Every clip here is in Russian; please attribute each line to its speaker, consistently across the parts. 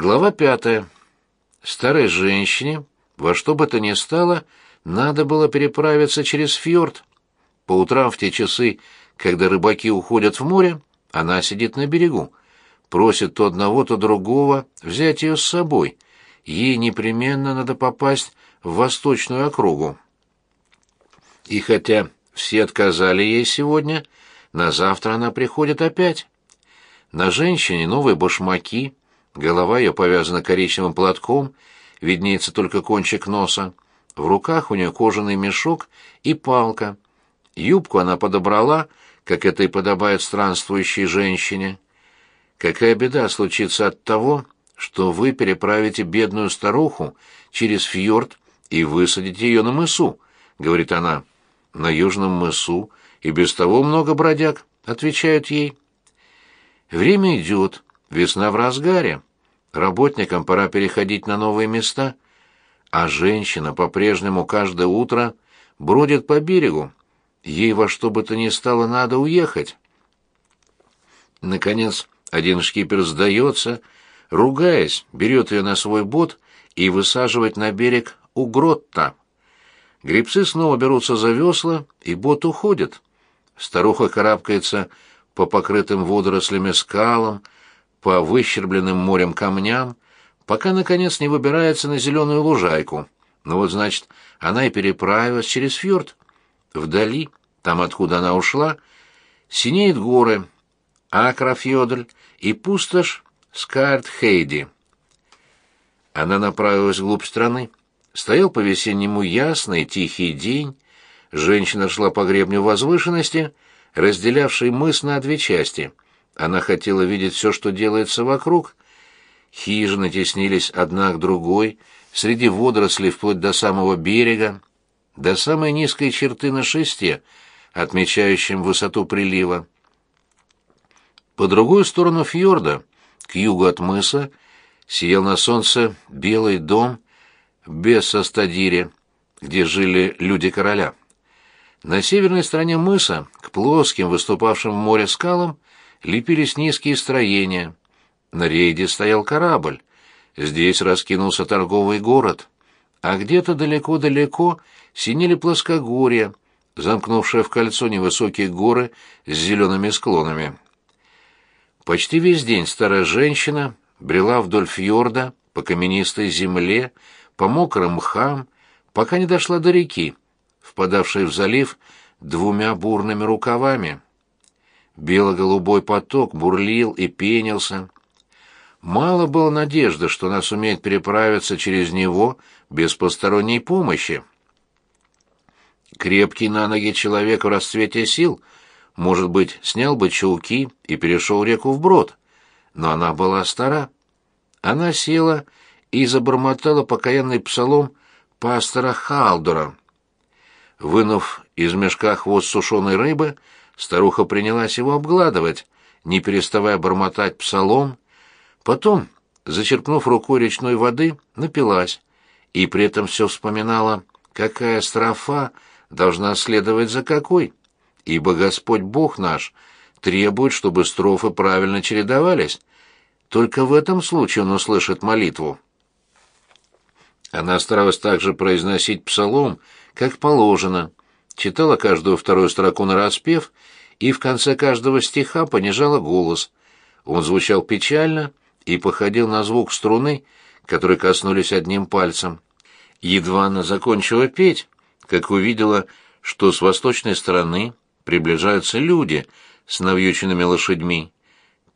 Speaker 1: Глава пятая. Старой женщине во что бы то ни стало надо было переправиться через фьорд. По утрам в те часы, когда рыбаки уходят в море, она сидит на берегу, просит то одного, то другого взять ее с собой. Ей непременно надо попасть в восточную округу. И хотя все отказали ей сегодня, на завтра она приходит опять. На женщине новые башмаки, голова ее повязана коричневым платком, виднеется только кончик носа. В руках у нее кожаный мешок и палка. Юбку она подобрала, как это и подобает странствующей женщине. Какая беда случится от того, что вы переправите бедную старуху через фьорд и высадите ее на мысу, — говорит она. На южном мысу и без того много бродяг, — отвечают ей. Время идет, весна в разгаре. Работникам пора переходить на новые места, а женщина по-прежнему каждое утро бродит по берегу. Ей во что бы то ни стало надо уехать. Наконец, один шкипер сдается, ругаясь, берет ее на свой бот и высаживает на берег у Гротта. Гребцы снова берутся за весла, и бот уходит. Старуха карабкается по покрытым водорослями скалам, по выщербленным морем камням, пока, наконец, не выбирается на зеленую лужайку. Ну вот, значит, она и переправилась через фьорд. Вдали, там, откуда она ушла, синеют горы, Акрафьодль и пустошь Скарт-Хейди. Она направилась вглубь страны. Стоял по-весеннему ясный, тихий день. Женщина шла по гребню возвышенности, разделявшей мыс на две части. Она хотела видеть все, что делается вокруг. Хижины теснились одна к другой, среди водорослей вплоть до самого берега, до самой низкой черты на шесте, отмечающем высоту прилива. По другую сторону фьорда, к югу от мыса, сиял на солнце белый дом без состадире, где жили люди короля. На северной стороне мыса, к плоским, выступавшим в море скалам, лепились низкие строения. На рейде стоял корабль. Здесь раскинулся торговый город. А где-то далеко-далеко синели плоскогорья, замкнувшие в кольцо невысокие горы с зелеными склонами. Почти весь день старая женщина брела вдоль фьорда по каменистой земле, по мокрым мхам, пока не дошла до реки, впадавшей в залив двумя бурными рукавами. Бело-голубой поток бурлил и пенился. Мало было надежды, что она сумеет переправиться через него без посторонней помощи. Крепкий на ноги человек в расцвете сил — может быть, снял бы чулки и перешел реку вброд. Но она была стара. Она села и забормотала покаянный псалом пастора Халдора. Вынув из мешка хвост сушеной рыбы, старуха принялась его обгладывать, не переставая бормотать псалом. Потом, зачерпнув рукой речной воды, напилась, и при этом все вспоминала, какая строфа должна следовать за какой ибо Господь Бог наш требует, чтобы строфы правильно чередовались. Только в этом случае он услышит молитву. Она старалась также произносить псалом, как положено, читала каждую вторую строку на распев и в конце каждого стиха понижала голос. Он звучал печально и походил на звук струны, которые коснулись одним пальцем. Едва она закончила петь, как увидела, что с восточной стороны приближаются люди с навьюченными лошадьми.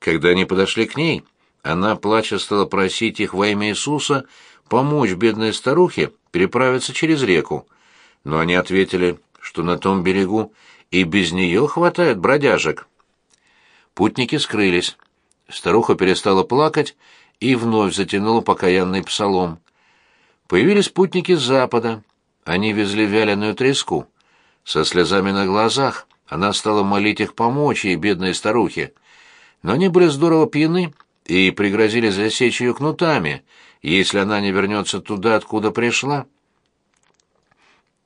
Speaker 1: Когда они подошли к ней, она, плача, стала просить их во имя Иисуса помочь бедной старухе переправиться через реку. Но они ответили, что на том берегу и без нее хватает бродяжек. Путники скрылись. Старуха перестала плакать и вновь затянула покаянный псалом. Появились путники с запада. Они везли вяленую треску. Со слезами на глазах она стала молить их помочь ей, бедной старухе. Но они были здорово пьяны и пригрозили засечь ее кнутами, если она не вернется туда, откуда пришла.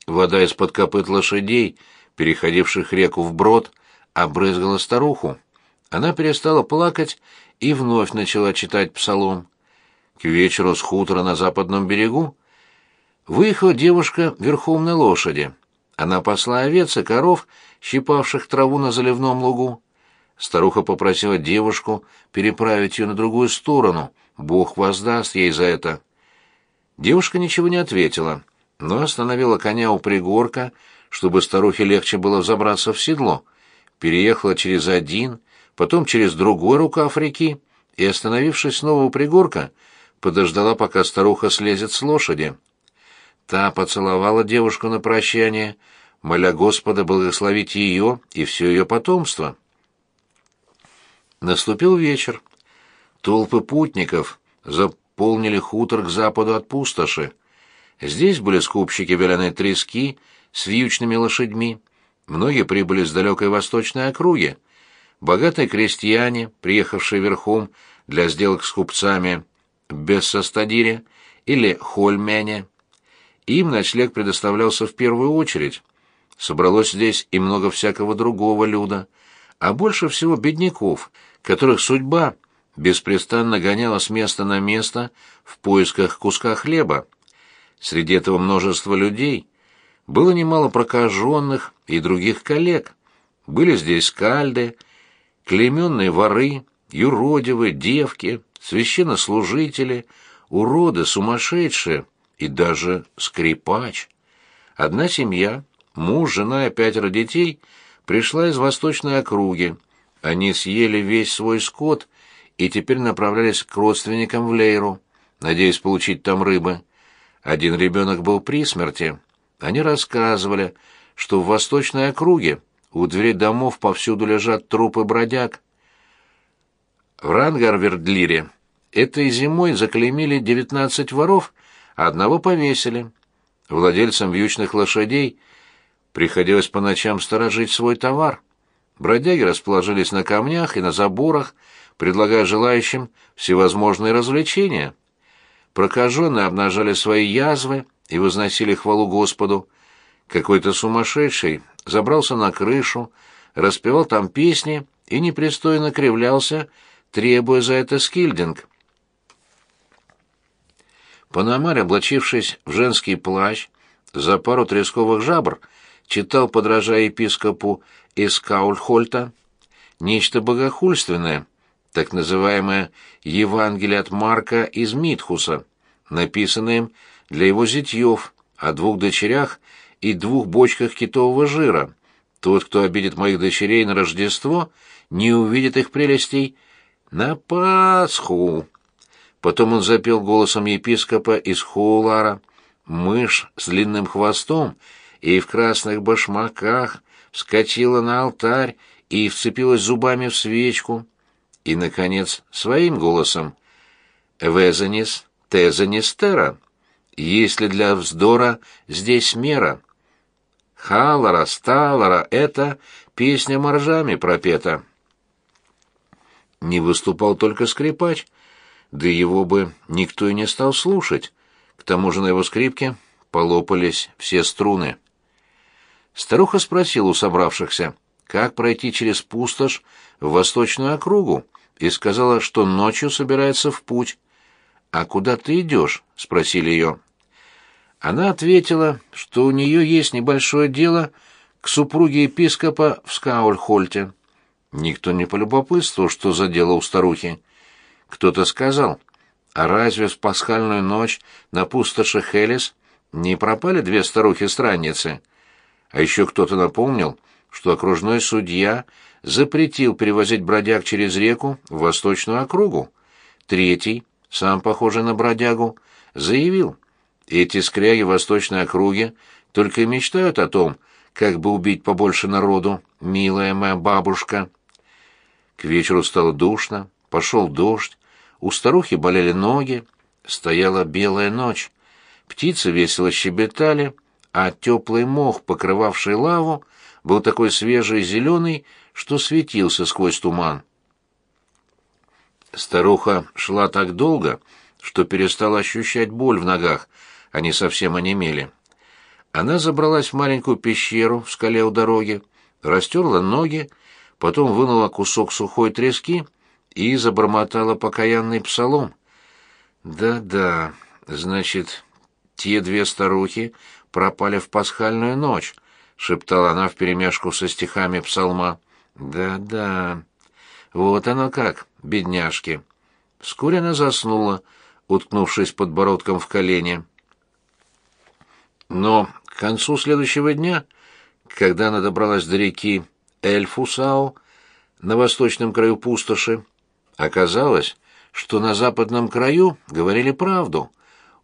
Speaker 1: Вода из-под копыт лошадей, переходивших реку вброд, обрызгала старуху. Она перестала плакать и вновь начала читать псалом. К вечеру с хутора на западном берегу выехала девушка верхом на лошади. Она пасла овец и коров, щипавших траву на заливном лугу. Старуха попросила девушку переправить ее на другую сторону, Бог воздаст ей за это. Девушка ничего не ответила, но остановила коня у пригорка, чтобы старухе легче было взобраться в седло, переехала через один, потом через другой рукав реки и, остановившись снова у пригорка, подождала, пока старуха слезет с лошади. Та поцеловала девушку на прощание, моля Господа благословить ее и все ее потомство. Наступил вечер. Толпы путников заполнили хутор к западу от пустоши. Здесь были скупщики вяленой трески с вьючными лошадьми. Многие прибыли с далекой восточной округи. Богатые крестьяне, приехавшие верхом для сделок с купцами Бессостадире или Хольмене, им ночлег предоставлялся в первую очередь. Собралось здесь и много всякого другого люда, а больше всего бедняков, которых судьба беспрестанно гоняла с места на место в поисках куска хлеба. Среди этого множества людей было немало прокаженных и других коллег. Были здесь скальды, клейменные воры, юродивые, девки, священнослужители, уроды, сумасшедшие и даже скрипач. Одна семья, муж, жена и пятеро детей, пришла из восточной округи. Они съели весь свой скот и теперь направлялись к родственникам в Лейру, надеясь получить там рыбы. Один ребенок был при смерти. Они рассказывали, что в восточной округе у дверей домов повсюду лежат трупы бродяг. В Рангарвердлире этой зимой заклеймили девятнадцать воров, а одного повесили. Владельцам вьючных лошадей приходилось по ночам сторожить свой товар. Бродяги расположились на камнях и на заборах, предлагая желающим всевозможные развлечения. Прокаженные обнажали свои язвы и возносили хвалу Господу. Какой-то сумасшедший забрался на крышу, распевал там песни и непристойно кривлялся, требуя за это скильдинг. Пономарь, облачившись в женский плащ, за пару тресковых жабр, читал, подражая епископу из Каульхольта, нечто богохульственное — так называемое «Евангелие от Марка из Митхуса», написанное им для его зятьев о двух дочерях и двух бочках китового жира. Тот, кто обидит моих дочерей на Рождество, не увидит их прелестей на Пасху. Потом он запел голосом епископа из Хоулара «Мышь с длинным хвостом и в красных башмаках вскочила на алтарь и вцепилась зубами в свечку» и, наконец, своим голосом «Везанис, тезанис тера» «Если для вздора здесь мера». «Халара, сталара» — это песня моржами пропета. Не выступал только скрипач, да его бы никто и не стал слушать. К тому же на его скрипке полопались все струны. Старуха спросила у собравшихся, как пройти через пустошь в восточную округу, и сказала, что ночью собирается в путь. «А куда ты идешь?» — спросили ее. Она ответила, что у нее есть небольшое дело к супруге епископа в Скаульхольте. Никто не полюбопытствовал, что за дело у старухи. Кто-то сказал, а разве в пасхальную ночь на пустоши Хелис не пропали две старухи-странницы? А еще кто-то напомнил, что окружной судья запретил перевозить бродяг через реку в восточную округу. Третий, сам похожий на бродягу, заявил, эти скряги в восточной округе только и мечтают о том, как бы убить побольше народу, милая моя бабушка. К вечеру стало душно, пошел дождь, у старухи болели ноги, стояла белая ночь. Птицы весело щебетали, а теплый мох, покрывавший лаву, был такой свежий и зеленый, что светился сквозь туман. Старуха шла так долго, что перестала ощущать боль в ногах, они совсем онемели. Она забралась в маленькую пещеру в скале у дороги, растерла ноги, потом вынула кусок сухой трески и забормотала покаянный псалом. Да-да, значит, те две старухи пропали в пасхальную ночь, шептала она вперемешку со стихами псалма. Да-да. Вот оно как, бедняжки. Вскоре она заснула, уткнувшись подбородком в колени. Но к концу следующего дня, когда она добралась до реки Эльфусау на восточном краю пустоши, оказалось, что на западном краю говорили правду.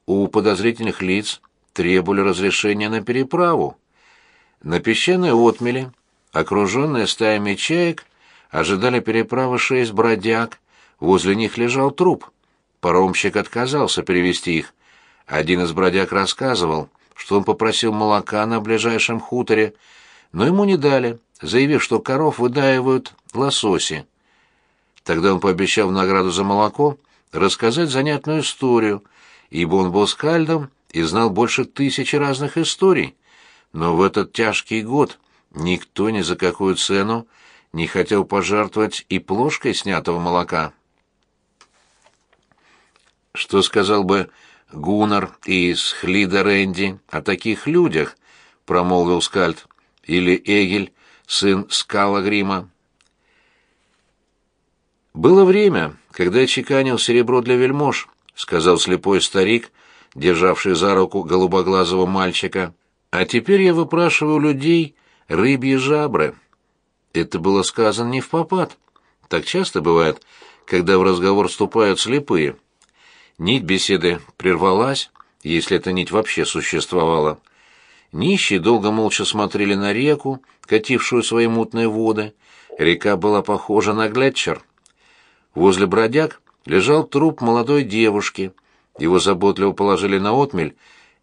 Speaker 1: У подозрительных лиц требовали разрешения на переправу. На песчаной отмеле, окруженные стаями чаек, ожидали переправы шесть бродяг, возле них лежал труп. Паромщик отказался перевести их. Один из бродяг рассказывал, что он попросил молока на ближайшем хуторе, но ему не дали, заявив, что коров выдаивают лососи. Тогда он пообещал в награду за молоко рассказать занятную историю, ибо он был скальдом и знал больше тысячи разных историй. Но в этот тяжкий год никто ни за какую цену не хотел пожертвовать и плошкой снятого молока. Что сказал бы Гуннар из Хлида Рэнди о таких людях, промолвил Скальд, или Эгель, сын Скалагрима. «Было время, когда я чеканил серебро для вельмож», — сказал слепой старик, державший за руку голубоглазого мальчика. «А теперь я выпрашиваю людей рыбьи жабры». Это было сказано не в попад. Так часто бывает, когда в разговор вступают слепые. Нить беседы прервалась, если эта нить вообще существовала. Нищие долго молча смотрели на реку, катившую свои мутные воды. Река была похожа на глетчер. Возле бродяг лежал труп молодой девушки. Его заботливо положили на отмель,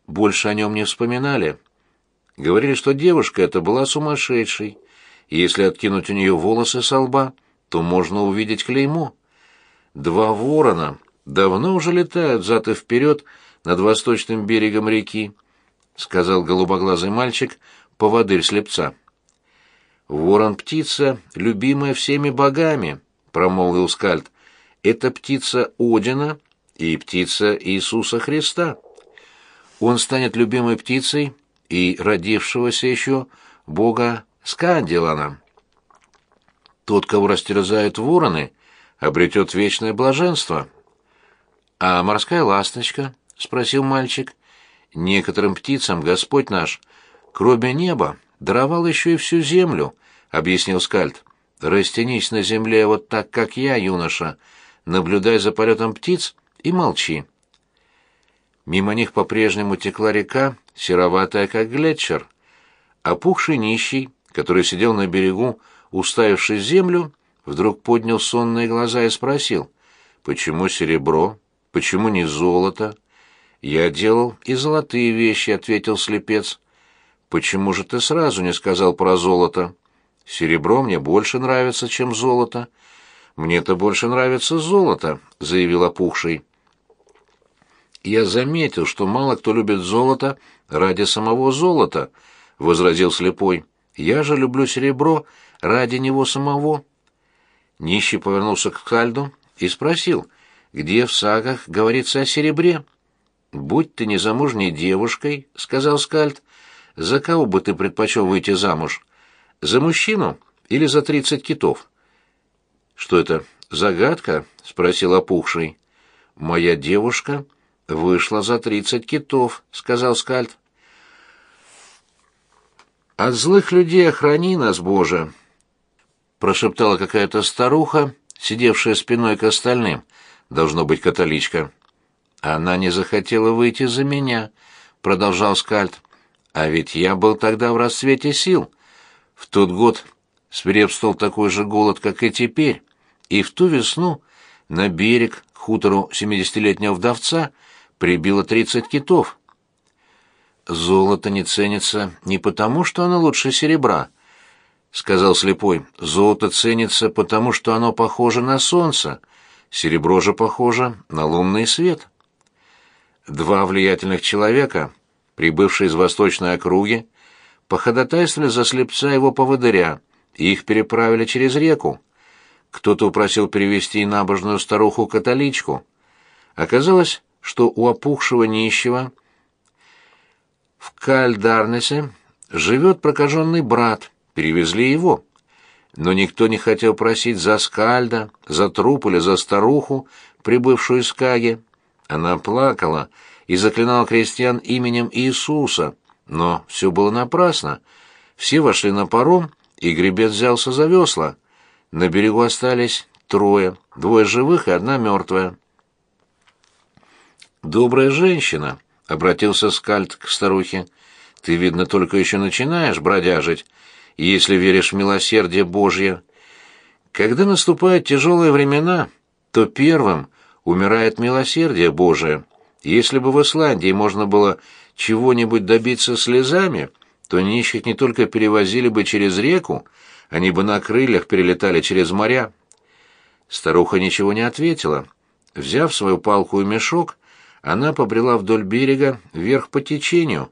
Speaker 1: больше о нем не вспоминали. Говорили, что девушка эта была сумасшедшей. Если откинуть у нее волосы со лба, то можно увидеть клеймо. Два ворона давно уже летают зад и вперед над восточным берегом реки, сказал голубоглазый мальчик, поводырь слепца. Ворон птица, любимая всеми богами, промолвил Скальд. Это птица Одина и птица Иисуса Христа. Он станет любимой птицей и родившегося еще бога Скандилана. Тот, кого растерзают вороны, обретет вечное блаженство. «А морская ласточка?» — спросил мальчик. «Некоторым птицам Господь наш, кроме неба, даровал еще и всю землю», — объяснил Скальд. Растянись на земле вот так, как я, юноша, наблюдай за полетом птиц и молчи. Мимо них по-прежнему текла река, сероватая, как глетчер. Опухший нищий, который сидел на берегу, уставившись землю, вдруг поднял сонные глаза и спросил, «Почему серебро? Почему не золото?» «Я делал и золотые вещи», — ответил слепец. «Почему же ты сразу не сказал про золото?» Серебро мне больше нравится, чем золото. Мне-то больше нравится золото, заявил опухший. Я заметил, что мало кто любит золото ради самого золота, возразил слепой. Я же люблю серебро ради него самого. Нищий повернулся к Кальду и спросил, где в сагах говорится о серебре. «Будь ты незамужней девушкой», — сказал Скальд, — «за кого бы ты предпочел выйти замуж? За мужчину или за тридцать китов? Что это, загадка? спросил опухший. Моя девушка вышла за тридцать китов, сказал Скальд. От злых людей охрани нас, Боже, прошептала какая-то старуха, сидевшая спиной к остальным, должно быть католичка. Она не захотела выйти за меня, продолжал Скальд. А ведь я был тогда в расцвете сил. В тот год свирепствовал такой же голод, как и теперь, и в ту весну на берег к хутору семидесятилетнего вдовца прибило тридцать китов. «Золото не ценится не потому, что оно лучше серебра», — сказал слепой. «Золото ценится потому, что оно похоже на солнце, серебро же похоже на лунный свет». Два влиятельных человека, прибывшие из восточной округи, походатайствовали за слепца его поводыря, и их переправили через реку. Кто-то упросил перевести набожную старуху-католичку. Оказалось, что у опухшего нищего в Кальдарнесе живет прокаженный брат, перевезли его. Но никто не хотел просить за Скальда, за труп или за старуху, прибывшую из Каги. Она плакала и заклинала крестьян именем Иисуса, но все было напрасно. Все вошли на паром, и гребец взялся за весла. На берегу остались трое, двое живых и одна мертвая. «Добрая женщина», — обратился Скальд к старухе, — «ты, видно, только еще начинаешь бродяжить, если веришь в милосердие Божье. Когда наступают тяжелые времена, то первым умирает милосердие Божие. Если бы в Исландии можно было чего-нибудь добиться слезами, то нищих не только перевозили бы через реку, они бы на крыльях перелетали через моря. Старуха ничего не ответила. Взяв свою палку и мешок, она побрела вдоль берега вверх по течению.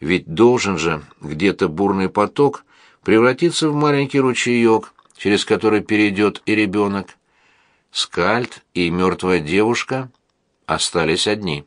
Speaker 1: Ведь должен же где-то бурный поток превратиться в маленький ручеек, через который перейдет и ребенок. Скальд и мертвая девушка остались одни.